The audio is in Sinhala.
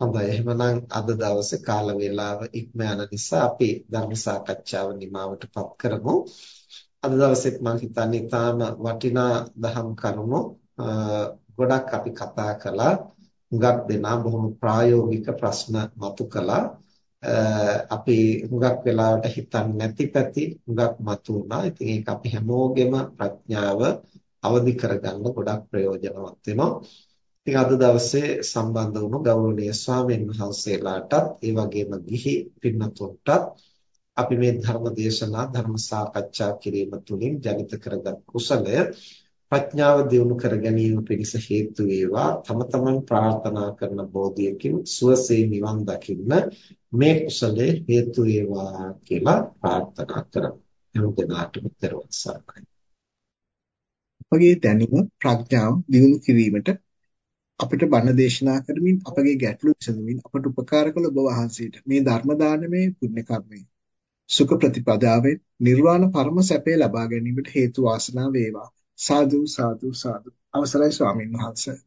හොඳයි එහෙනම් අද දවසේ කාල වේලාව ඉක්ම යන නිසා අපි ධර්ම සාකච්ඡාව නිමවටපත් කරමු. අද දවසෙත් මම හිතන්නේ තාම වටිනා දහම් කරුණු ගොඩක් අපි කතා කළා. හුඟක් දෙනා බොහොම ප්‍රායෝගික ප්‍රශ්න මතු කළා. අපි හුඟක් වෙලාවට හිතන්නේ නැති පැති හුඟක් මතු වුණා. ඉතින් ඒක අපි හැමෝගෙම ප්‍රඥාව අවදි කරගන්න ගොඩක් ප්‍රයෝජනවත් වෙනවා. ඉතින් අද දවසේ සම්බන්ධ වුණු ගෞරවනීය ස්වාමීන් වහන්සේලාටත් ඒ වගේම ගිහි පින්නතුන්ටත් අපි මේ ධර්ම දේශනා ධර්ම සාකච්ඡා කිරීම තුළින් ජනිත කරගත් කුසලය ප්‍රඥාව දියුණු කර ගැනීම පිණිස හේතු වේවා තම තමන් ප්‍රාර්ථනා කරන බෝධියකින් සුවසේ නිවන් දකින්න මේ කුසලයේ හේතු වේවා කියලා ප්‍රාර්ථනා කරමු. එනම් දෙනාටම දරුවන් සරණයි. අපගේ දැනුම ප්‍රඥාව දියුණු කිරීමට අපිට බණ දේශනා කරමින් අපගේ ගැටලු විසඳමින් අපට උපකාර කළ ඔබ වහන්සේට මේ ධර්ම දානමේ පුණ්‍ය කර්මය සුඛ ප්‍රතිපදාවෙන් නිර්වාණ පරම සැපේ ලබා ගැනීමට හේතු වාසනා වේවා. සාදු සාදු සාදු. අවසරයි ස්වාමින් වහන්සේ.